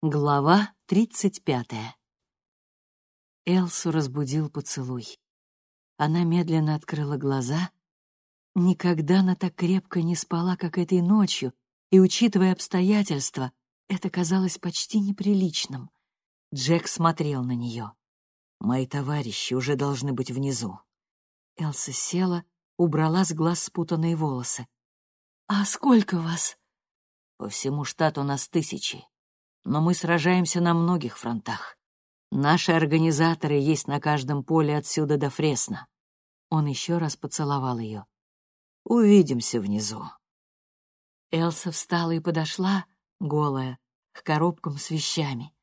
Глава тридцать пятая. Элсу разбудил поцелуй. Она медленно открыла глаза. Никогда она так крепко не спала, как этой ночью, и, учитывая обстоятельства, это казалось почти неприличным. Джек смотрел на нее. «Мои товарищи уже должны быть внизу». Элса села, убрала с глаз спутанные волосы. «А сколько вас?» «По всему штату нас тысячи но мы сражаемся на многих фронтах. Наши организаторы есть на каждом поле отсюда до Фресна. Он еще раз поцеловал ее. Увидимся внизу. Элса встала и подошла, голая, к коробкам с вещами.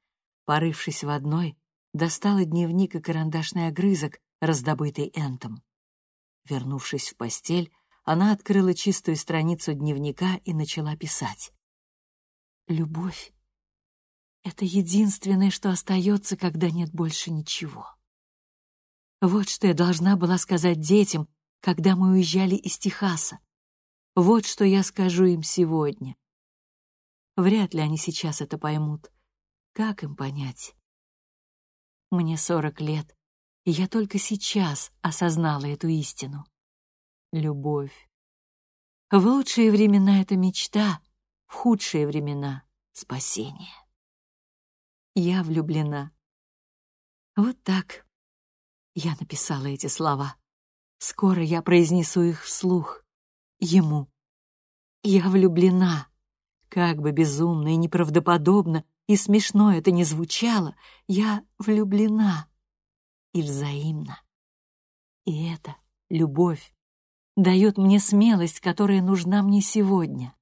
Порывшись в одной, достала дневник и карандашный огрызок, раздобытый Энтом. Вернувшись в постель, она открыла чистую страницу дневника и начала писать. «Любовь это единственное, что остается, когда нет больше ничего. Вот что я должна была сказать детям, когда мы уезжали из Техаса. Вот что я скажу им сегодня. Вряд ли они сейчас это поймут. Как им понять? Мне сорок лет, и я только сейчас осознала эту истину. Любовь. В лучшие времена это мечта, в худшие времена — спасение. Я влюблена. Вот так. Я написала эти слова. Скоро я произнесу их вслух. Ему. Я влюблена. Как бы безумно и неправдоподобно и смешно это ни звучало, я влюблена. И взаимно. И это, любовь, дает мне смелость, которая нужна мне сегодня.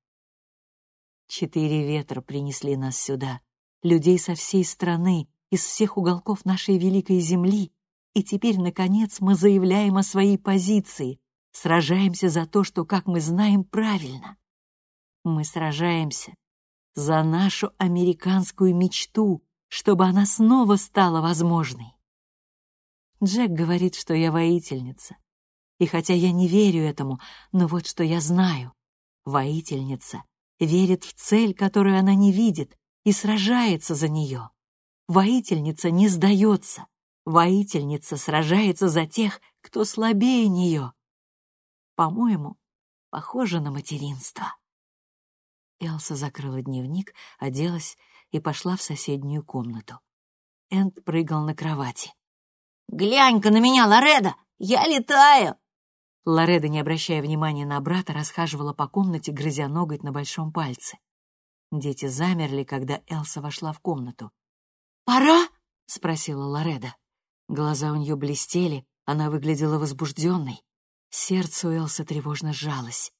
Четыре ветра принесли нас сюда — людей со всей страны, из всех уголков нашей великой земли, и теперь, наконец, мы заявляем о своей позиции, сражаемся за то, что, как мы знаем, правильно. Мы сражаемся за нашу американскую мечту, чтобы она снова стала возможной. Джек говорит, что я воительница. И хотя я не верю этому, но вот что я знаю. Воительница верит в цель, которую она не видит, и сражается за нее. Воительница не сдается. Воительница сражается за тех, кто слабее нее. По-моему, похоже на материнство. Элса закрыла дневник, оделась и пошла в соседнюю комнату. Энд прыгал на кровати. «Глянь-ка на меня, Лореда! Я летаю!» Лореда, не обращая внимания на брата, расхаживала по комнате, грызя ноготь на большом пальце. Дети замерли, когда Элса вошла в комнату. «Пора?» — спросила Лореда. Глаза у нее блестели, она выглядела возбужденной. Сердце у Элсы тревожно сжалось.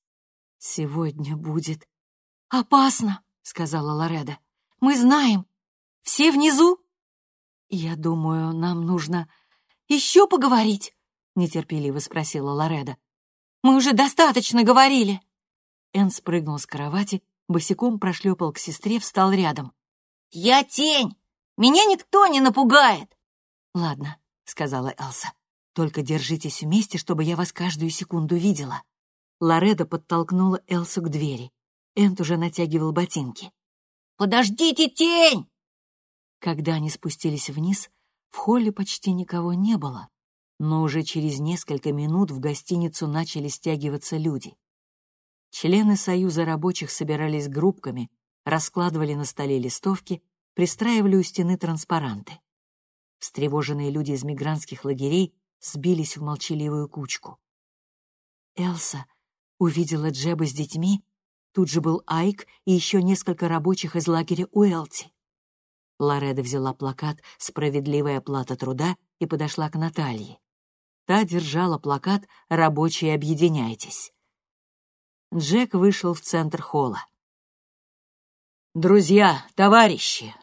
«Сегодня будет...» «Опасно!» — сказала Лореда. «Мы знаем. Все внизу?» «Я думаю, нам нужно еще поговорить?» — нетерпеливо спросила Лореда. «Мы уже достаточно говорили!» Эн спрыгнул с кровати босиком прошлепал к сестре, встал рядом. «Я тень! Меня никто не напугает!» «Ладно», — сказала Элса. «Только держитесь вместе, чтобы я вас каждую секунду видела». Лореда подтолкнула Элсу к двери. Энт уже натягивал ботинки. «Подождите, тень!» Когда они спустились вниз, в холле почти никого не было, но уже через несколько минут в гостиницу начали стягиваться люди. Члены Союза рабочих собирались группками, раскладывали на столе листовки, пристраивали у стены транспаранты. Встревоженные люди из мигрантских лагерей сбились в молчаливую кучку. Элса увидела Джеба с детьми, тут же был Айк и еще несколько рабочих из лагеря Уэлти. Лореда взяла плакат «Справедливая плата труда» и подошла к Наталье. Та держала плакат «Рабочие, объединяйтесь». Джек вышел в центр холла. «Друзья, товарищи,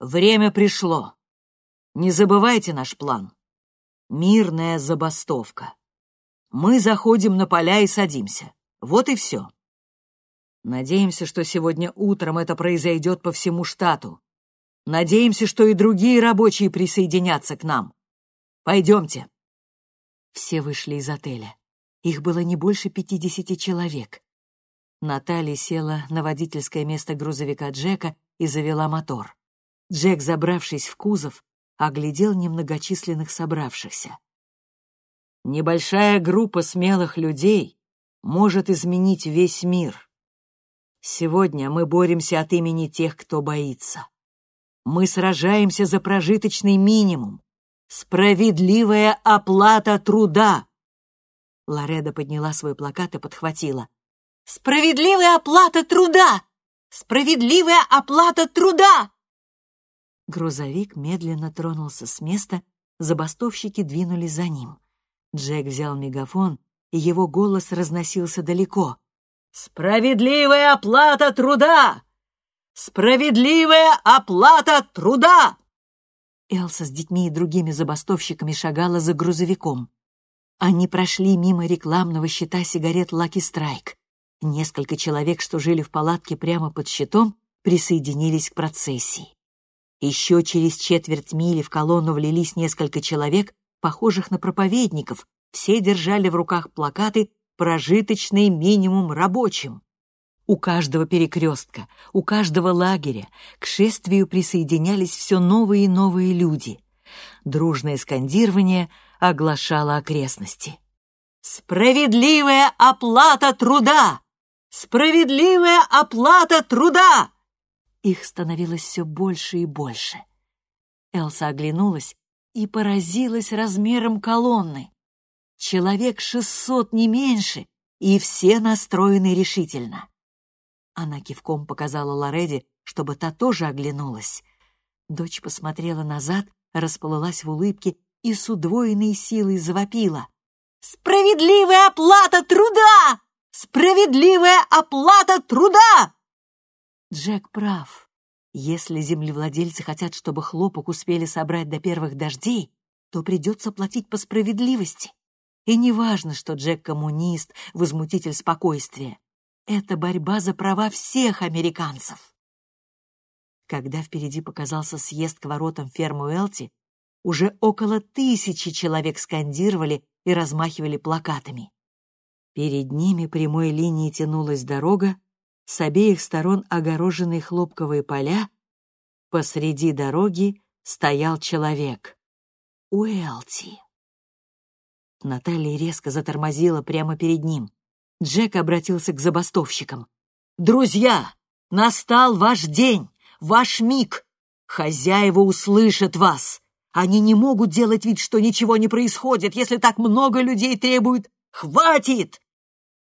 время пришло. Не забывайте наш план. Мирная забастовка. Мы заходим на поля и садимся. Вот и все. Надеемся, что сегодня утром это произойдет по всему штату. Надеемся, что и другие рабочие присоединятся к нам. Пойдемте». Все вышли из отеля. Их было не больше пятидесяти человек. Наталья села на водительское место грузовика Джека и завела мотор. Джек, забравшись в кузов, оглядел немногочисленных собравшихся. Небольшая группа смелых людей может изменить весь мир. Сегодня мы боремся от имени тех, кто боится. Мы сражаемся за прожиточный минимум. Справедливая оплата труда. Лореда подняла свой плакат и подхватила. «Справедливая оплата труда! Справедливая оплата труда!» Грузовик медленно тронулся с места, забастовщики двинулись за ним. Джек взял мегафон, и его голос разносился далеко. «Справедливая оплата труда! Справедливая оплата труда!» Элса с детьми и другими забастовщиками шагала за грузовиком. Они прошли мимо рекламного щита сигарет «Лаки Страйк». Несколько человек, что жили в палатке прямо под щитом, присоединились к процессии. Еще через четверть мили в колонну влились несколько человек, похожих на проповедников. Все держали в руках плакаты «Прожиточный минимум рабочим». У каждого перекрестка, у каждого лагеря к шествию присоединялись все новые и новые люди. Дружное скандирование оглашало окрестности. «Справедливая оплата труда! Справедливая оплата труда!» Их становилось все больше и больше. Элса оглянулась и поразилась размером колонны. Человек шестьсот, не меньше, и все настроены решительно. Она кивком показала Лореди, чтобы та тоже оглянулась. Дочь посмотрела назад, расплылась в улыбке и с удвоенной силой завопила. «Справедливая оплата труда! Справедливая оплата труда!» Джек прав. Если землевладельцы хотят, чтобы хлопок успели собрать до первых дождей, то придется платить по справедливости. И не важно, что Джек коммунист, возмутитель спокойствия. Это борьба за права всех американцев. Когда впереди показался съезд к воротам фермы Уэлти, уже около тысячи человек скандировали и размахивали плакатами. Перед ними прямой линией тянулась дорога, с обеих сторон огороженные хлопковые поля, посреди дороги стоял человек. Уэлти. Наталья резко затормозила прямо перед ним. Джек обратился к забастовщикам. «Друзья, настал ваш день, ваш миг. Хозяева услышат вас. Они не могут делать вид, что ничего не происходит, если так много людей требуют. Хватит!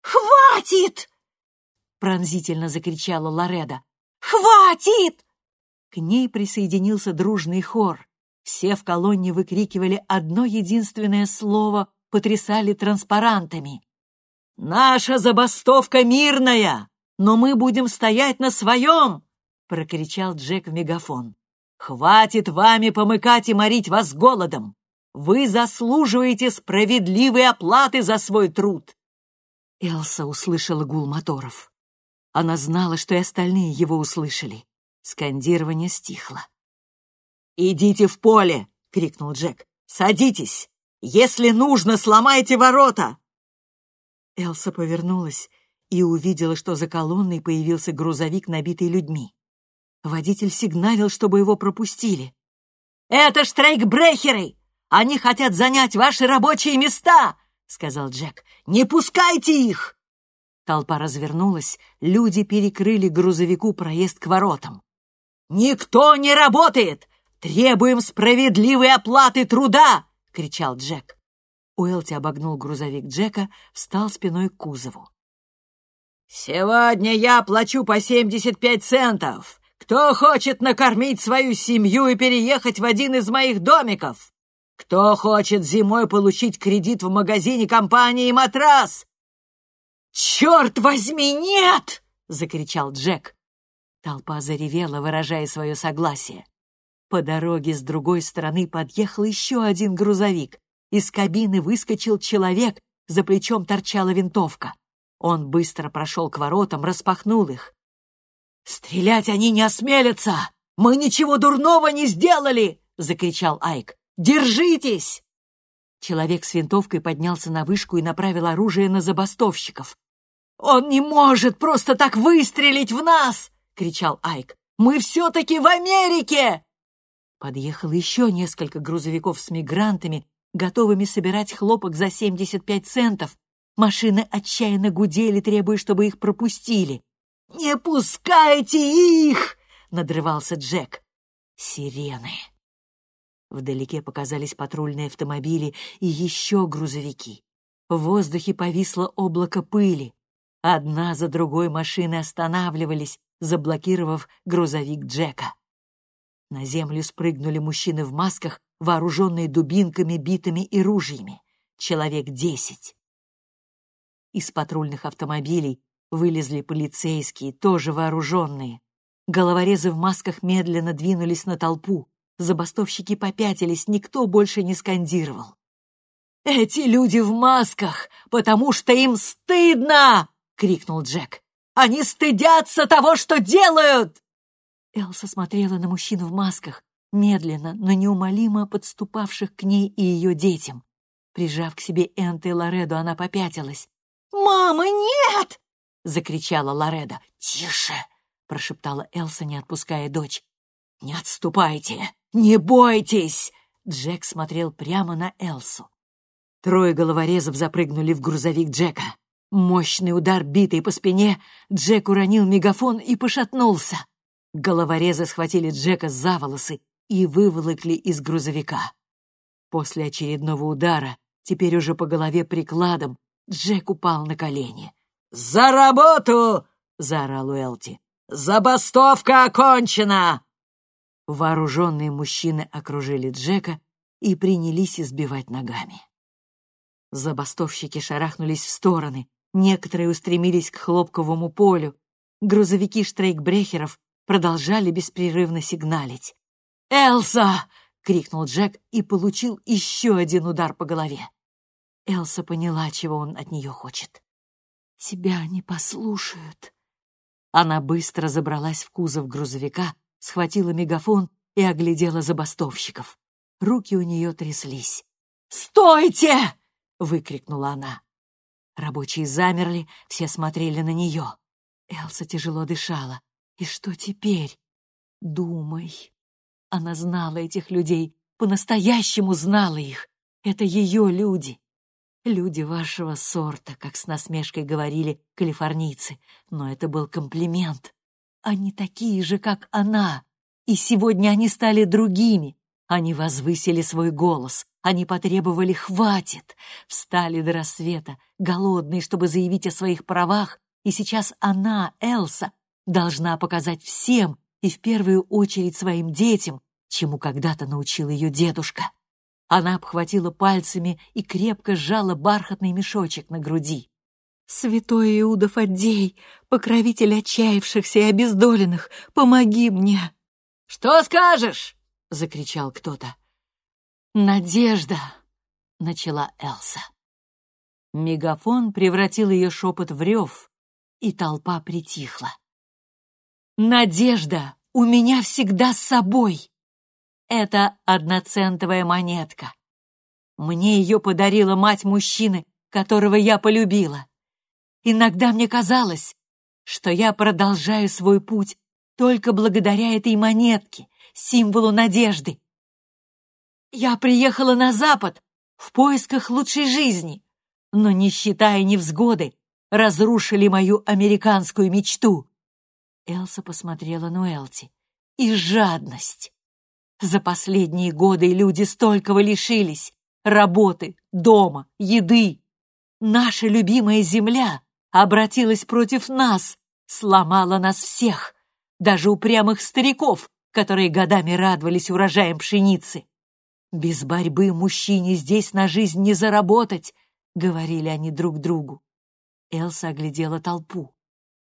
Хватит!» пронзительно закричала Лореда. «Хватит!» К ней присоединился дружный хор. Все в колонне выкрикивали одно единственное слово, потрясали транспарантами. «Наша забастовка мирная, но мы будем стоять на своем!» — прокричал Джек в мегафон. «Хватит вами помыкать и морить вас голодом! Вы заслуживаете справедливой оплаты за свой труд!» Элса услышала гул моторов. Она знала, что и остальные его услышали. Скандирование стихло. «Идите в поле!» — крикнул Джек. «Садитесь! Если нужно, сломайте ворота!» Элса повернулась и увидела, что за колонной появился грузовик, набитый людьми. Водитель сигналил, чтобы его пропустили. «Это штрейкбрехеры! Они хотят занять ваши рабочие места!» — сказал Джек. «Не пускайте их!» Толпа развернулась, люди перекрыли грузовику проезд к воротам. «Никто не работает! Требуем справедливой оплаты труда!» — кричал Джек. Уэлти обогнул грузовик Джека, встал спиной к кузову. «Сегодня я плачу по 75 центов. Кто хочет накормить свою семью и переехать в один из моих домиков? Кто хочет зимой получить кредит в магазине компании «Матрас»? «Черт возьми, нет!» — закричал Джек. Толпа заревела, выражая свое согласие. По дороге с другой стороны подъехал еще один грузовик. Из кабины выскочил человек, за плечом торчала винтовка. Он быстро прошел к воротам, распахнул их. «Стрелять они не осмелятся! Мы ничего дурного не сделали!» — закричал Айк. «Держитесь!» Человек с винтовкой поднялся на вышку и направил оружие на забастовщиков. «Он не может просто так выстрелить в нас!» — кричал Айк. «Мы все-таки в Америке! Подъехало еще несколько грузовиков с мигрантами, готовыми собирать хлопок за 75 центов. Машины отчаянно гудели, требуя, чтобы их пропустили. «Не пускайте их!» — надрывался Джек. Сирены. Вдалеке показались патрульные автомобили и еще грузовики. В воздухе повисло облако пыли. Одна за другой машины останавливались, заблокировав грузовик Джека. На землю спрыгнули мужчины в масках, вооруженные дубинками, битами и ружьями. Человек десять. Из патрульных автомобилей вылезли полицейские, тоже вооруженные. Головорезы в масках медленно двинулись на толпу. Забастовщики попятились, никто больше не скандировал. «Эти люди в масках, потому что им стыдно!» — крикнул Джек. «Они стыдятся того, что делают!» Элса смотрела на мужчин в масках, медленно, но неумолимо подступавших к ней и ее детям. Прижав к себе Энта и Лоредо, она попятилась. «Мама, нет!» — закричала Лоредо. «Тише!» — прошептала Элса, не отпуская дочь. «Не отступайте! Не бойтесь!» Джек смотрел прямо на Элсу. Трое головорезов запрыгнули в грузовик Джека. Мощный удар, битый по спине, Джек уронил мегафон и пошатнулся. Головорезы схватили Джека за волосы и выволокли из грузовика. После очередного удара, теперь уже по голове прикладом, Джек упал на колени. «За работу!» — заорал Уэлти. «Забастовка окончена!» Вооруженные мужчины окружили Джека и принялись избивать ногами. Забастовщики шарахнулись в стороны, некоторые устремились к хлопковому полю. Грузовики штрейкбрехеров продолжали беспрерывно сигналить. «Элса!» — крикнул Джек и получил еще один удар по голове. Элса поняла, чего он от нее хочет. «Тебя не послушают». Она быстро забралась в кузов грузовика, схватила мегафон и оглядела забастовщиков. Руки у нее тряслись. «Стойте!» — выкрикнула она. Рабочие замерли, все смотрели на нее. Элса тяжело дышала. И что теперь? Думай. Она знала этих людей, по-настоящему знала их. Это ее люди. Люди вашего сорта, как с насмешкой говорили калифорнийцы. Но это был комплимент. Они такие же, как она. И сегодня они стали другими. Они возвысили свой голос. Они потребовали «хватит». Встали до рассвета, голодные, чтобы заявить о своих правах. И сейчас она, Элса, должна показать всем и в первую очередь своим детям, чему когда-то научил ее дедушка. Она обхватила пальцами и крепко сжала бархатный мешочек на груди. «Святой Иуда Фаддей, покровитель отчаявшихся и обездоленных, помоги мне!» «Что скажешь?» — закричал кто-то. «Надежда!» — начала Элса. Мегафон превратил ее шепот в рев, и толпа притихла. Надежда у меня всегда с собой. Это одноцентовая монетка. Мне ее подарила мать мужчины, которого я полюбила. Иногда мне казалось, что я продолжаю свой путь только благодаря этой монетке, символу надежды. Я приехала на Запад в поисках лучшей жизни, но нищета и невзгоды разрушили мою американскую мечту. Элса посмотрела на Уэлти. «И жадность! За последние годы люди столького лишились. Работы, дома, еды. Наша любимая земля обратилась против нас, сломала нас всех, даже упрямых стариков, которые годами радовались урожаем пшеницы. Без борьбы мужчине здесь на жизнь не заработать, — говорили они друг другу. Элса оглядела толпу.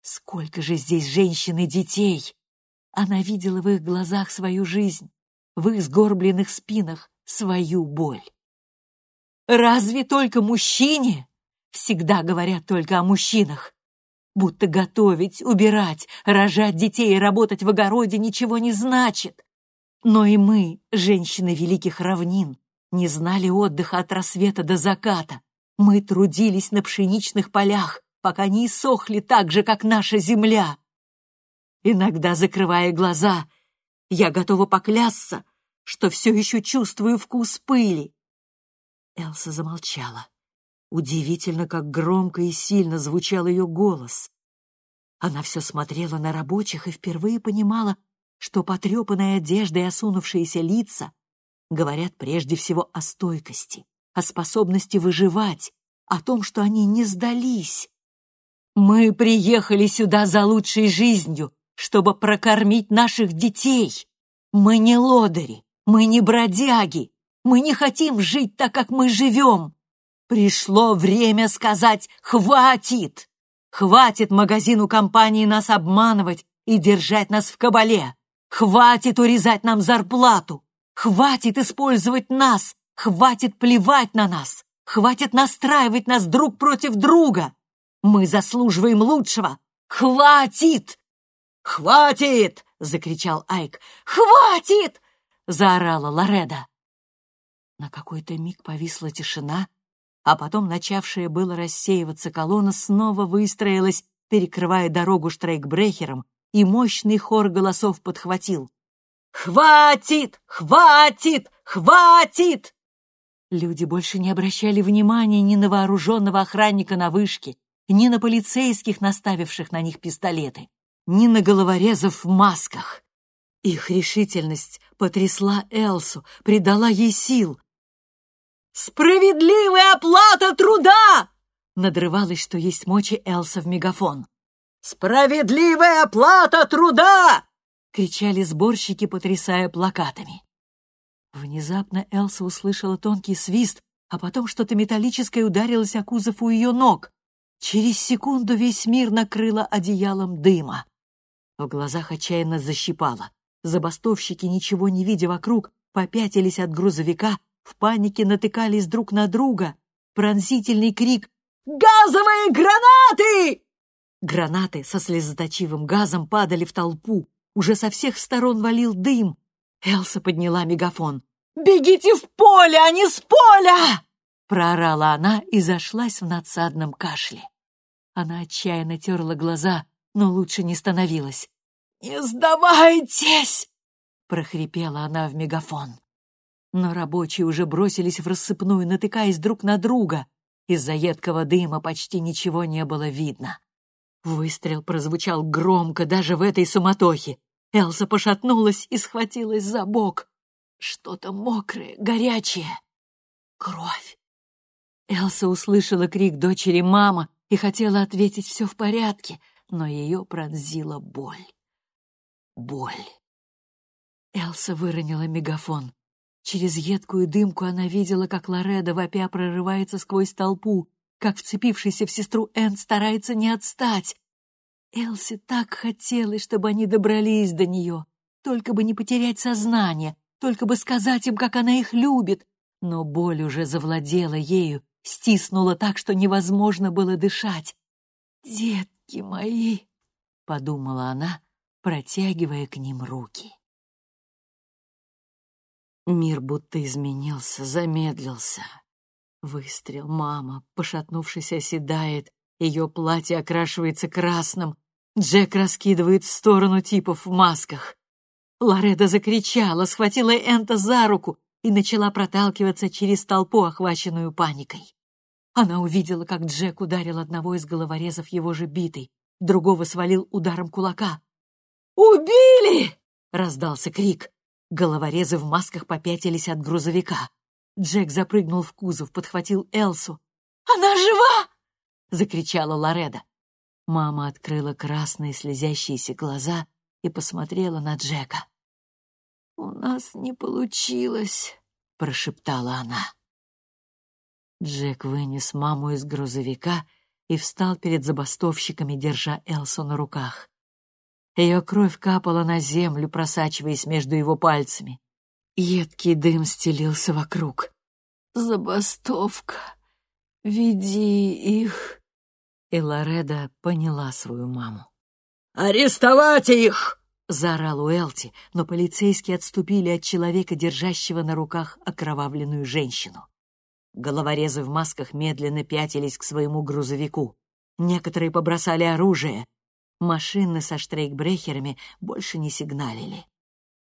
Сколько же здесь женщин и детей! Она видела в их глазах свою жизнь, в их сгорбленных спинах свою боль. Разве только мужчине? Всегда говорят только о мужчинах. Будто готовить, убирать, рожать детей и работать в огороде ничего не значит. Но и мы, женщины великих равнин, не знали отдыха от рассвета до заката. Мы трудились на пшеничных полях, пока не иссохли так же, как наша земля. Иногда, закрывая глаза, я готова поклясться, что все еще чувствую вкус пыли. Элса замолчала. Удивительно, как громко и сильно звучал ее голос. Она все смотрела на рабочих и впервые понимала, что потрепанная одежда и осунувшиеся лица говорят прежде всего о стойкости, о способности выживать, о том, что они не сдались. «Мы приехали сюда за лучшей жизнью, чтобы прокормить наших детей. Мы не лодыри, мы не бродяги, мы не хотим жить так, как мы живем. Пришло время сказать «хватит». Хватит магазину компании нас обманывать и держать нас в кабале. Хватит урезать нам зарплату. Хватит использовать нас. Хватит плевать на нас. Хватит настраивать нас друг против друга. Мы заслуживаем лучшего. Хватит! Хватит! закричал Айк. Хватит! Заорала Лореда. На какой-то миг повисла тишина, а потом начавшая было рассеиваться колонна снова выстроилась, перекрывая дорогу штрейкбрехером, и мощный хор голосов подхватил. «Хватит! Хватит! Хватит!» Люди больше не обращали внимания ни на вооруженного охранника на вышке, ни на полицейских, наставивших на них пистолеты, ни на головорезов в масках. Их решительность потрясла Элсу, придала ей сил. «Справедливая оплата труда!» Надрывалась, что есть мочи Элса в мегафон. «Справедливая оплата труда!» — кричали сборщики, потрясая плакатами. Внезапно Элса услышала тонкий свист, а потом что-то металлическое ударилось о кузов у ее ног. Через секунду весь мир накрыло одеялом дыма. В глазах отчаянно защипало. Забастовщики, ничего не видя вокруг, попятились от грузовика, в панике натыкались друг на друга. Пронзительный крик «Газовые гранаты!» Гранаты со слезоточивым газом падали в толпу. Уже со всех сторон валил дым. Элса подняла мегафон. «Бегите в поле, а не с поля!» Проорала она и зашлась в надсадном кашле. Она отчаянно терла глаза, но лучше не становилась. «Не сдавайтесь!» — прохрипела она в мегафон. Но рабочие уже бросились в рассыпную, натыкаясь друг на друга. Из-за едкого дыма почти ничего не было видно. Выстрел прозвучал громко даже в этой суматохе. Элса пошатнулась и схватилась за бок. Что-то мокрое, горячее. Кровь. Элса услышала крик дочери «мама» и хотела ответить «все в порядке», но ее пронзила боль. Боль. Элса выронила мегафон. Через едкую дымку она видела, как Лореда вопя прорывается сквозь толпу, как вцепившийся в сестру Энн старается не отстать. Элси так хотелось, чтобы они добрались до нее, только бы не потерять сознание, только бы сказать им, как она их любит. Но боль уже завладела ею, стиснула так, что невозможно было дышать. «Детки мои!» — подумала она, протягивая к ним руки. Мир будто изменился, замедлился. Выстрел, мама, пошатнувшись, оседает, ее платье окрашивается красным. Джек раскидывает в сторону типов в масках. Лореда закричала, схватила Энта за руку и начала проталкиваться через толпу, охваченную паникой. Она увидела, как Джек ударил одного из головорезов его же битой, другого свалил ударом кулака. «Убили!» — раздался крик. Головорезы в масках попятились от грузовика. Джек запрыгнул в кузов, подхватил Элсу. «Она жива!» — закричала Лореда. Мама открыла красные слезящиеся глаза и посмотрела на Джека. «У нас не получилось», — прошептала она. Джек вынес маму из грузовика и встал перед забастовщиками, держа Элсу на руках. Ее кровь капала на землю, просачиваясь между его пальцами. Едкий дым стелился вокруг. «Забастовка! Веди их!» И Лореда поняла свою маму. «Арестовать их!» — заорал Уэлти, но полицейские отступили от человека, держащего на руках окровавленную женщину. Головорезы в масках медленно пятились к своему грузовику. Некоторые побросали оружие. Машины со штрейкбрехерами больше не сигналили.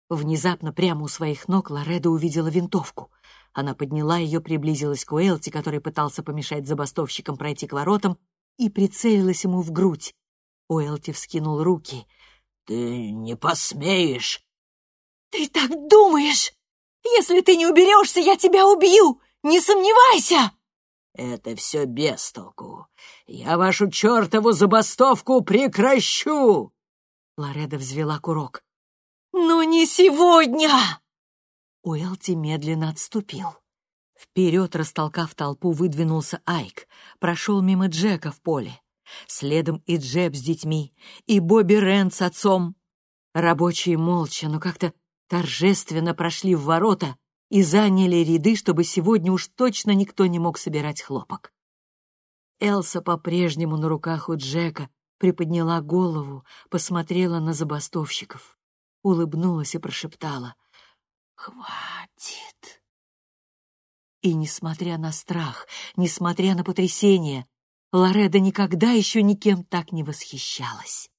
Внезапно прямо у своих ног Лореда увидела винтовку. Она подняла ее, приблизилась к Уэлти, который пытался помешать забастовщикам пройти к воротам, и прицелилась ему в грудь. Уэлти вскинул руки. «Ты не посмеешь!» «Ты так думаешь? Если ты не уберешься, я тебя убью! Не сомневайся!» «Это все без толку. Я вашу чертову забастовку прекращу!» Лореда взвела курок. «Но не сегодня!» Уэлти медленно отступил. Вперед, растолкав толпу, выдвинулся Айк, прошел мимо Джека в поле. Следом и Джеб с детьми, и Бобби Рен с отцом. Рабочие молча, но как-то торжественно прошли в ворота и заняли ряды, чтобы сегодня уж точно никто не мог собирать хлопок. Элса по-прежнему на руках у Джека приподняла голову, посмотрела на забастовщиков, улыбнулась и прошептала «Хватит!» И, несмотря на страх, несмотря на потрясение, Лореда никогда еще никем так не восхищалась.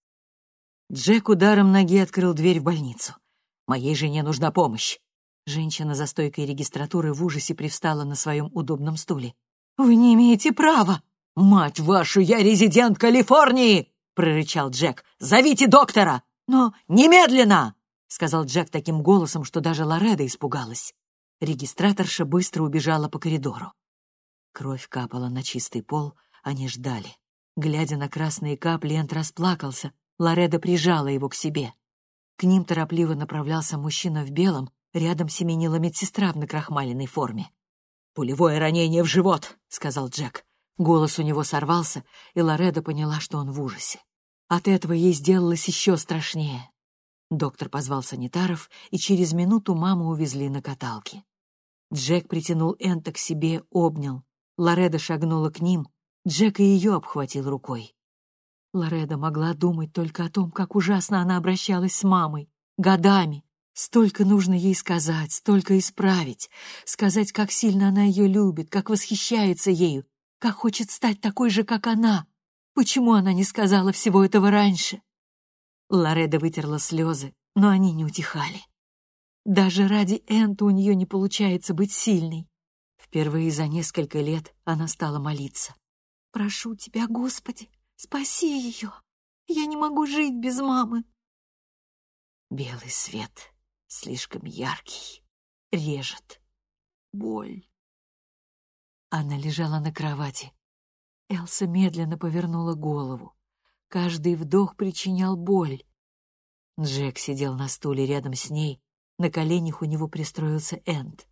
Джек ударом ноги открыл дверь в больницу. «Моей жене нужна помощь». Женщина за стойкой регистратуры в ужасе привстала на своем удобном стуле. «Вы не имеете права!» «Мать вашу, я резидент Калифорнии!» — прорычал Джек. «Зовите доктора!» «Но немедленно!» — сказал Джек таким голосом, что даже Лореда испугалась. Регистраторша быстро убежала по коридору. Кровь капала на чистый пол, они ждали. Глядя на красные капли, Энт расплакался. Лореда прижала его к себе. К ним торопливо направлялся мужчина в белом, рядом семенила медсестра в накрахмаленной форме. «Пулевое ранение в живот», — сказал Джек. Голос у него сорвался, и Лореда поняла, что он в ужасе. От этого ей сделалось еще страшнее. Доктор позвал санитаров, и через минуту маму увезли на каталке. Джек притянул Энта к себе, обнял. Лореда шагнула к ним. Джек и ее обхватил рукой. Лореда могла думать только о том, как ужасно она обращалась с мамой. Годами. Столько нужно ей сказать, столько исправить. Сказать, как сильно она ее любит, как восхищается ею, как хочет стать такой же, как она. Почему она не сказала всего этого раньше? Лореда вытерла слезы, но они не утихали. Даже ради Энта у нее не получается быть сильной. Впервые за несколько лет она стала молиться. «Прошу тебя, Господи, спаси ее! Я не могу жить без мамы!» Белый свет, слишком яркий, режет. Боль. Она лежала на кровати. Элса медленно повернула голову. Каждый вдох причинял боль. Джек сидел на стуле рядом с ней, на коленях у него пристроился Энд.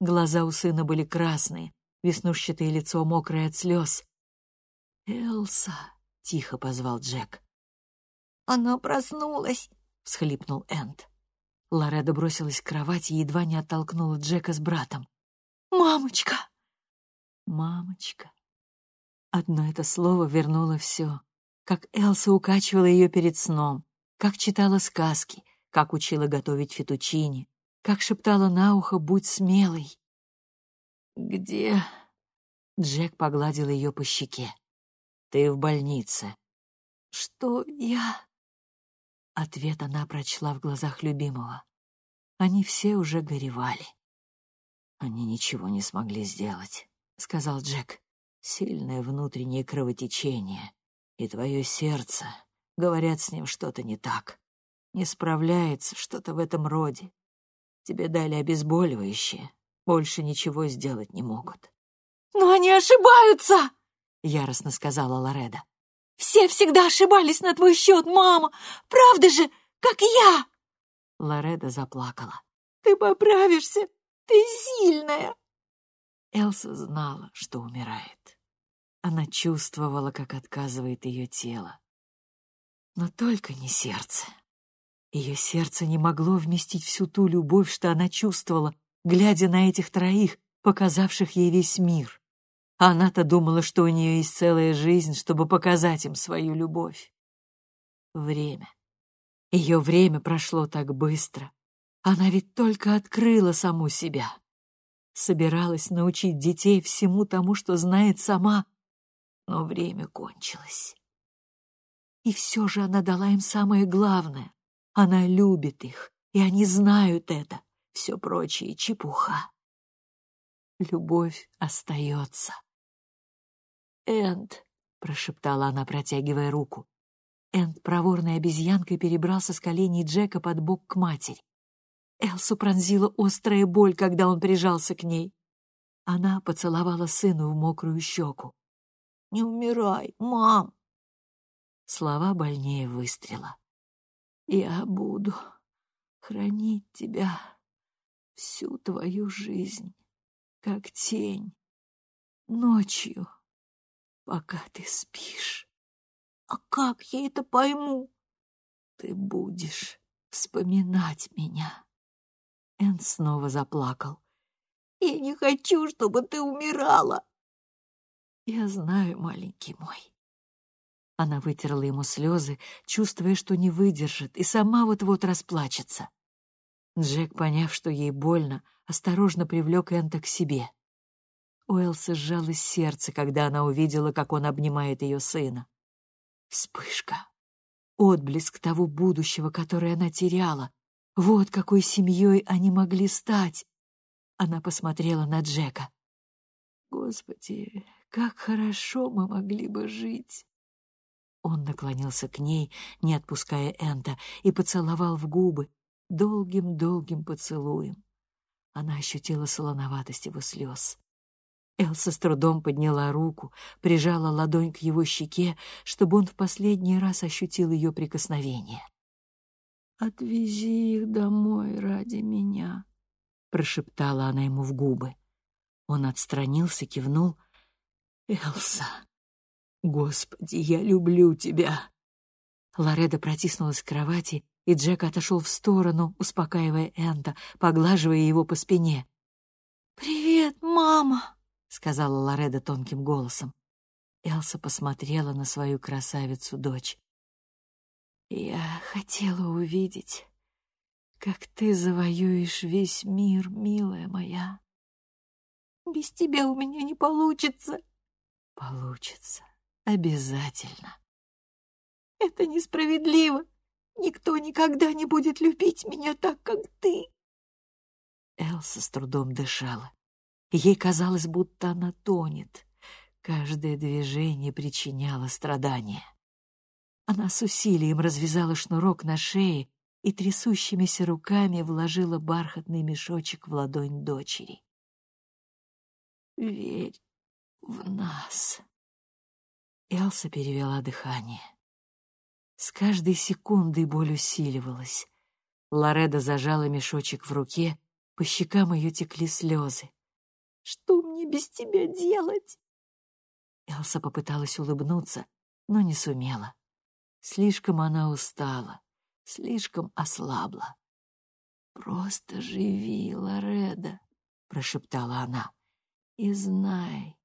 Глаза у сына были красные, веснушчатое лицо мокрое от слез. «Элса!» — тихо позвал Джек. «Она проснулась!» — всхлипнул Энд. Лореда бросилась к кровати и едва не оттолкнула Джека с братом. «Мамочка!» «Мамочка!» Одно это слово вернуло все. Как Элса укачивала ее перед сном, как читала сказки, как учила готовить фетучини, как шептала на ухо «Будь смелой». «Где?» Джек погладил ее по щеке. «Ты в больнице». «Что я?» Ответ она прочла в глазах любимого. Они все уже горевали. «Они ничего не смогли сделать», — сказал Джек. «Сильное внутреннее кровотечение, и твое сердце, говорят, с ним что-то не так не справляется, что-то в этом роде. Тебе дали обезболивающее, больше ничего сделать не могут. «Но они ошибаются!» — яростно сказала Лореда. «Все всегда ошибались на твой счет, мама! Правда же, как я!» Лореда заплакала. «Ты поправишься! Ты сильная!» Элса знала, что умирает. Она чувствовала, как отказывает ее тело. Но только не сердце. Ее сердце не могло вместить всю ту любовь, что она чувствовала, глядя на этих троих, показавших ей весь мир. Она-то думала, что у нее есть целая жизнь, чтобы показать им свою любовь. Время. Ее время прошло так быстро. Она ведь только открыла саму себя. Собиралась научить детей всему тому, что знает сама, но время кончилось. И все же она дала им самое главное она любит их, и они знают это. Все прочее — чепуха. Любовь остается. «Энд», — прошептала она, протягивая руку. Энд проворной обезьянкой перебрался с коленей Джека под бок к матери. Элсу пронзила острая боль, когда он прижался к ней. Она поцеловала сыну в мокрую щеку. «Не умирай, мам!» Слова больнее выстрела. «Я буду хранить тебя всю твою жизнь, как тень, ночью, пока ты спишь. А как я это пойму? Ты будешь вспоминать меня. Эн снова заплакал. Я не хочу, чтобы ты умирала. Я знаю, маленький мой. Она вытерла ему слезы, чувствуя, что не выдержит, и сама вот-вот расплачется. Джек, поняв, что ей больно, осторожно привлек Энта к себе. У Элсы сжалось сердце, когда она увидела, как он обнимает ее сына. Вспышка. Отблеск того будущего, которое она теряла. Вот какой семьей они могли стать. Она посмотрела на Джека. Господи, как хорошо мы могли бы жить. Он наклонился к ней, не отпуская Энта, и поцеловал в губы, долгим-долгим поцелуем. Она ощутила солоноватость его слез. Элса с трудом подняла руку, прижала ладонь к его щеке, чтобы он в последний раз ощутил ее прикосновение. «Отвези их домой ради меня», — прошептала она ему в губы. Он отстранился, кивнул. «Элса, господи, я люблю тебя!» Лореда протиснулась к кровати, и Джек отошел в сторону, успокаивая Энта, поглаживая его по спине. «Привет, мама!» — сказала Лореда тонким голосом. Элса посмотрела на свою красавицу-дочь. «Я хотела увидеть, как ты завоюешь весь мир, милая моя. Без тебя у меня не получится». «Получится. Обязательно». «Это несправедливо. Никто никогда не будет любить меня так, как ты». Элса с трудом дышала. Ей казалось, будто она тонет. Каждое движение причиняло страдания. Она с усилием развязала шнурок на шее и трясущимися руками вложила бархатный мешочек в ладонь дочери. «Верь в нас!» Элса перевела дыхание. С каждой секундой боль усиливалась. Лореда зажала мешочек в руке, по щекам ее текли слезы. Что мне без тебя делать?» Элса попыталась улыбнуться, но не сумела. Слишком она устала, слишком ослабла. «Просто живи, Лореда», — прошептала она, — «и знай,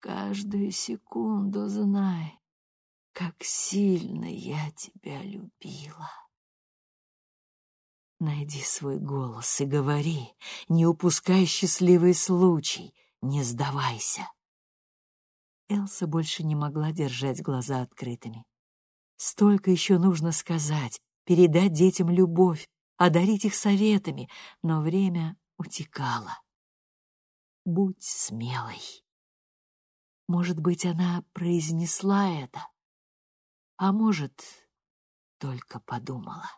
каждую секунду знай, как сильно я тебя любила». Найди свой голос и говори, не упускай счастливый случай, не сдавайся. Элса больше не могла держать глаза открытыми. Столько еще нужно сказать, передать детям любовь, одарить их советами, но время утекало. Будь смелой. Может быть, она произнесла это, а может, только подумала.